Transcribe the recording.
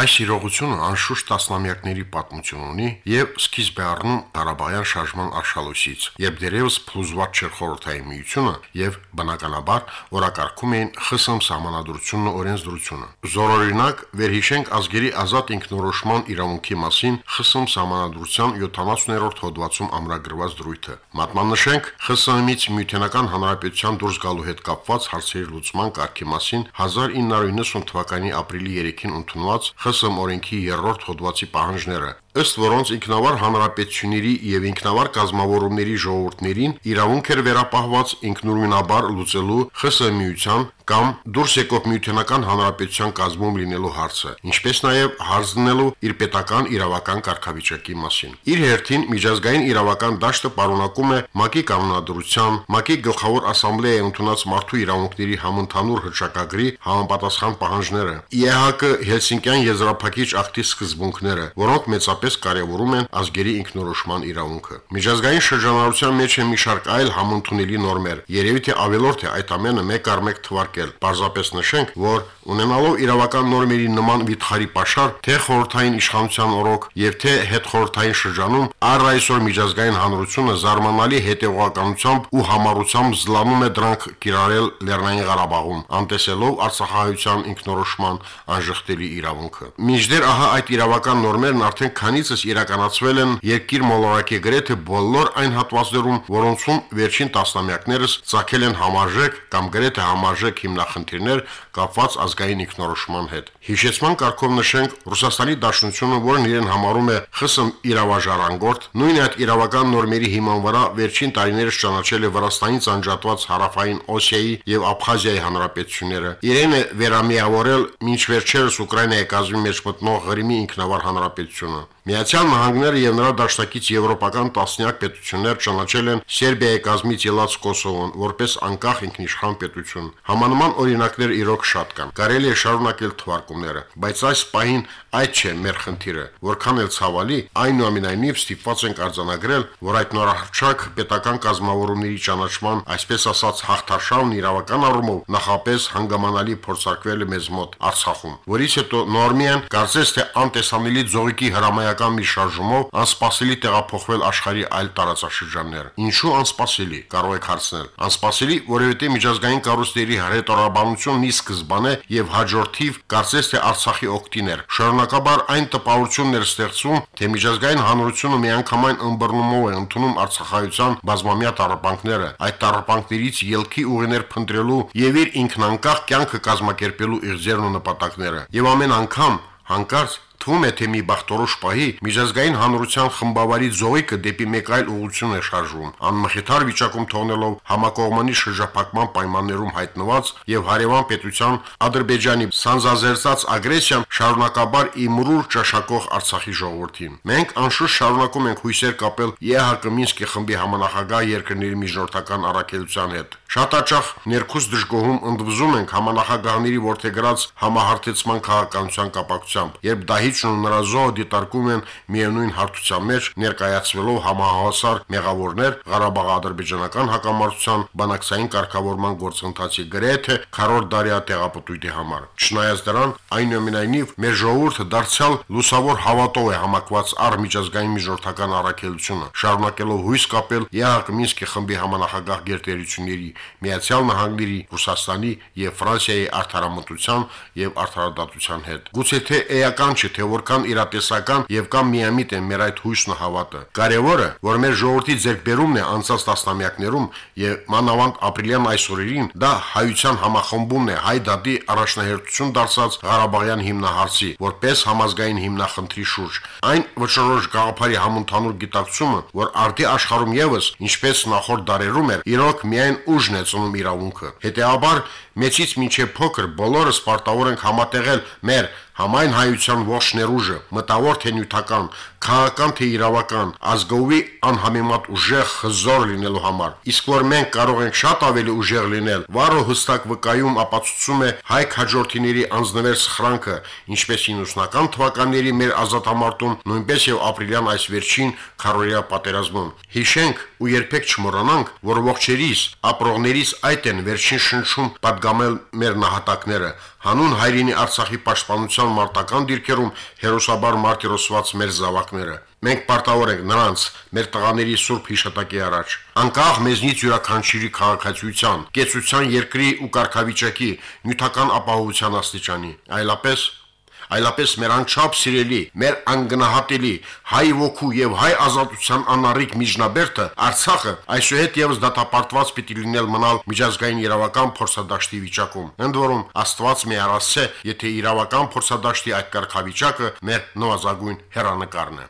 Այս իրողությունը անշուշտ տասնամյակների պատմություն ունի եւ սկիզբ է առնում Ղարաբաղյան շարժման արշալույսից, երբ դերևս փլուզված չէր խորհրդային միությունը եւ բնականաբար օրակարգում էին ԽՍՀՄ սահմանադրությունն ու օրենսդրությունը։ Զորօրինակ վերհիշենք ազգերի ազատ ինքնորոշման իրավունքի մասին ԽՍՀՄ սահմանադրության 70-րդ հոդվածում ամրագրված դրույթը։ Մատնանշենք ԽՍՀՄ-ից Միութենական Հանրապետության դուրս գալու հետ կապված հարցերի լուծման կարգի մասին 1990 թվականի ապրիլի 3-ին ընդունված ԽՍՀՄ օրենքի 3-րդ հոդվածի պահանջները, ըստ որոնց ինքնավար հանրապետությունների եւ ինքնավար կազմավորումների ժողովուրդներին իրավունք էր վերապահված ինքնուրույնաբար լուծելու ԽՍՀՄ միության կամ դուրս եկող միութենական հանրապետության կազմում լինելու հարցը, ինչպես նաև հարց դնելու իր պետական իրավական կարգավիճակի մասին։ Իր հերթին միջազգային իրավական դաշտը պարունակում է ՄԱԿ-ի կանոնադրության, ՄԱԿ-ի գլխավոր ասամբլեայի ընդունած մարդու իրավունքների համընդհանուր հռչակագրի համապատասխան պահանջները, ԻԵՀԿ Հելսինկյան եզրափակիչ ակտի սկզբունքները, որոնք մեծապես կարևորում են ազգերի ինքնորոշման իրավունքը։ Միջազգային շրջանառության մեջ է մի շարք այլ համընդունելի նորմեր։ Երևի թե ավելորդ է այդ ամենը մեկ առ մեկ թվարկել։ Պարզապես նշենք, որ ունենալով իրավական նորմերի նման վիթխարի pašար, թե խորհրդային իշխանության օրոք եւ թե հետխորհրդային շրջանում առ այսօր միջազգային հանրությունը զարմանալի հետևողականությամբ ու համառությամբ զլանում է դրանք կիրառել Լեռնային Ղարաբաղում, անտեսելով Արցախահայության ինքնորոշման անժխտելի իրավունքը։ Միջդեռ ահա այդ իրավական նորմերն արդեն քանիցս իրականացվել են երկիր մոլորակի գրեթե բոլոր այն հատվածներում, որոնցում վերջին տասնամյակներս ցակել են համարժեք կամ գրեթե համարժեք հիմնախնդիրներ կապված ազգային ինքնորոշման հետ։ Հիշեցման կարգով նշենք Ռուսաստանի Դաշնությունը, որն իրեն համարում է ԽՍՀՄ իրավաժարանգորդ, նույն այդ իրավական նորմերի հիման վրա վերջին տարիներս ճանաչել է Վրաստանից անջատված հարավային Օսիայի եւ Աբխազիայի հանրապետությունները։ Իրեն է վերամիավորել ոչ վերջերս Ուկրաինայի կազմի մեջ մտնող Ղրիմի ինքնավար հանրապետությունը։ Միացյալ Նահանգները եւ նրա դաշնակից եվրոպական տասնյակ պետություններ ճանաչել են Սերբիայի կազմից ելած Կոսովոն որպես անկախ ինքնիշխան պետություն։ Համանման օրինակներ իրոք շատ կան։ Կարելի է շարունակել թվարկումները, բայց այս պահին այդ չէ մեր խնդիրը։ Որքան էլ ցավալի, այնուամենայնիվ ստիպված ենք արձանագրել, որ այդ նորահրճակ պետական կազմավորումների ճանաչման, այսպես ասած, հաղթարշավն իրավական առումով նախապես հանգամանալի փորձարկվել է մեզ մոտ Արցախում, որից հետո Նորմիան կարծես թե անտեսանելի զողիկի հրամայական մի շարժումով անսպասելի տեղափոխվել աշխարհի այլ տարածաշրջաններ։ Ինչու անսպասելի, կարող եք հարցնել։ Անսպասելի, որովհետև միջազգային կառույցների հրետորաբանությունն ի սկզբանե եւ հաջորդիվ կարծես թե Արցախի օկտիներ։ Շարունակաբար այն տպավորությունն էր ստեղծում, թե միջազգային հանրությունը միանգամայն ըմբռնումով է ընդունում Արցախայության բազմամյա տարապանքները։ Այդ տարապանքներից ելքի ուղիներ փնտրելու եւ իր ինքնանկախ կյանքը կազմակերպելու իղձերն ու նպատակները։ Եվ ամեն անգամ հանկարծ Թվում է, թե մի բախտորոշ պահի միջազգային հանրության խմբավարի զոհիկը դեպի մեկ այլ ուղություն է շարժվում, անմխիթար վիճակում թողնելով համակողմանի շրջափակման պայմաններում հայտնված եւ հարևան պետության Ադրբեջանի սանձազերծած ագրեսիան շարունակաբար իմրուր ճաշակող Արցախի ժողովրդին։ Մենք անշուշտ շարունակում ենք հույսեր կապել ԵՀԿ Մինսկի խմբի համանախագահ երկրների միջնորդական առաքելության հետ։ Շատ հաճախ ներքուս դժգոհում ընդվզում ենք համանախագահների ворթեգրած համահարթեցման քաղաքականության կապակցությամբ, երբ դահի Դահիճն ու նրա զոհը դիտարկում են միևնույն հարթության մեջ ներկայացվելով համահավասար մեղավորներ Ղարաբաղ-ադրբեջանական հակամարտության բանակցային կարգավորման գործընթացի գրեթե քառորդ դարյա տեղապտույտի համար։ Չնայած դրան, այնուամենայնիվ մեր ժողովուրդը դարձյալ լուսավոր հավատով է համակված առմիջազգային միջնորդական առաքելությունը, շարունակելով հույս կապել ԵԱՀԿ Մինսկի խմբի համանախագահ գերտերությունների, Միացյալ Նահանգների, Ռուսաստանի եւ Ֆրանսիայի արդարամտության եւ արդարադատության հետ։ Գուցե թե էական չէ, թե որքան իրատեսական եւ կամ միամիտ է մեր այդ հույսն ու հավատը։ Կարևորը, որ մեր ժողովրդի ձեռքբերումն է անցած տասնամյակներում եւ մանավանդ ապրիլյան այսօրերին, դա հայության համախմբումն է հայ դատի առաջնահերթություն դարձած Ղարաբաղյան հիմնահարցի, որպես համազգային հիմնախնդրի շուրջ։ Այն վճռորոշ գաղափարի համընդհանուր գիտակցումը, որ արդի աշխարհում եւս, ինչպես նախորդ դարերում էր, իրոք միայն ուժն է ծնում իրավունքը։ Հետեւաբար մեծից մինչև փոքր բոլորս պարտավոր ենք համատեղել մեր համայն հայության ողջ ներուժը, մտավոր թե նյութական, քաղաքական թե իրավական, ազգովի անհամեմատ ուժեղ հզոր լինելու համար։ Իսկ որ մենք կարող ենք շատ ավելի ուժեղ լինել, վառը հստակ վկայում ապացուցում է հայ քաջորդիների անձնվեր սխրանքը, ինչպես 90-ական թվականների մեր ազատամարտում, նույնպես եւ ապրիլյան այս վերջին քարորիա պատերազմում։ Հիշենք ու երբեք չմոռանանք, որ ողջերիս, ապրողներիս այդ են վերջին շնչում պատգամել մեր նահատակները, հանուն հայրենի Արցախի պաշտպանության մարտական դիրքերում հերոսաբար մարտիրոսված մեր զավակները։ Մենք պարտավոր ենք նրանց մեր տղաների սուրբ հիշատակի առաջ, անկախ մեզնից յուրաքանչյուրի քաղաքացիության, կեցության երկրի ու կարգավիճակի, նյութական ապահովության աստիճանի։ Այլապես այլապես մեր անչափ սիրելի, մեր անգնահատելի հայ ոգու եւ հայ ազատության անառիկ միջնաբերդը Արցախը այսուհետ եւս դատապարտված պիտի լինել մնալ միջազգային իրավական փորձադաշտի վիճակում։ Ընդ որում Աստված մի առասցե, եթե իրավական փորձադաշտի այդ կարգավիճակը մեր նվազագույն հերանեկարն է։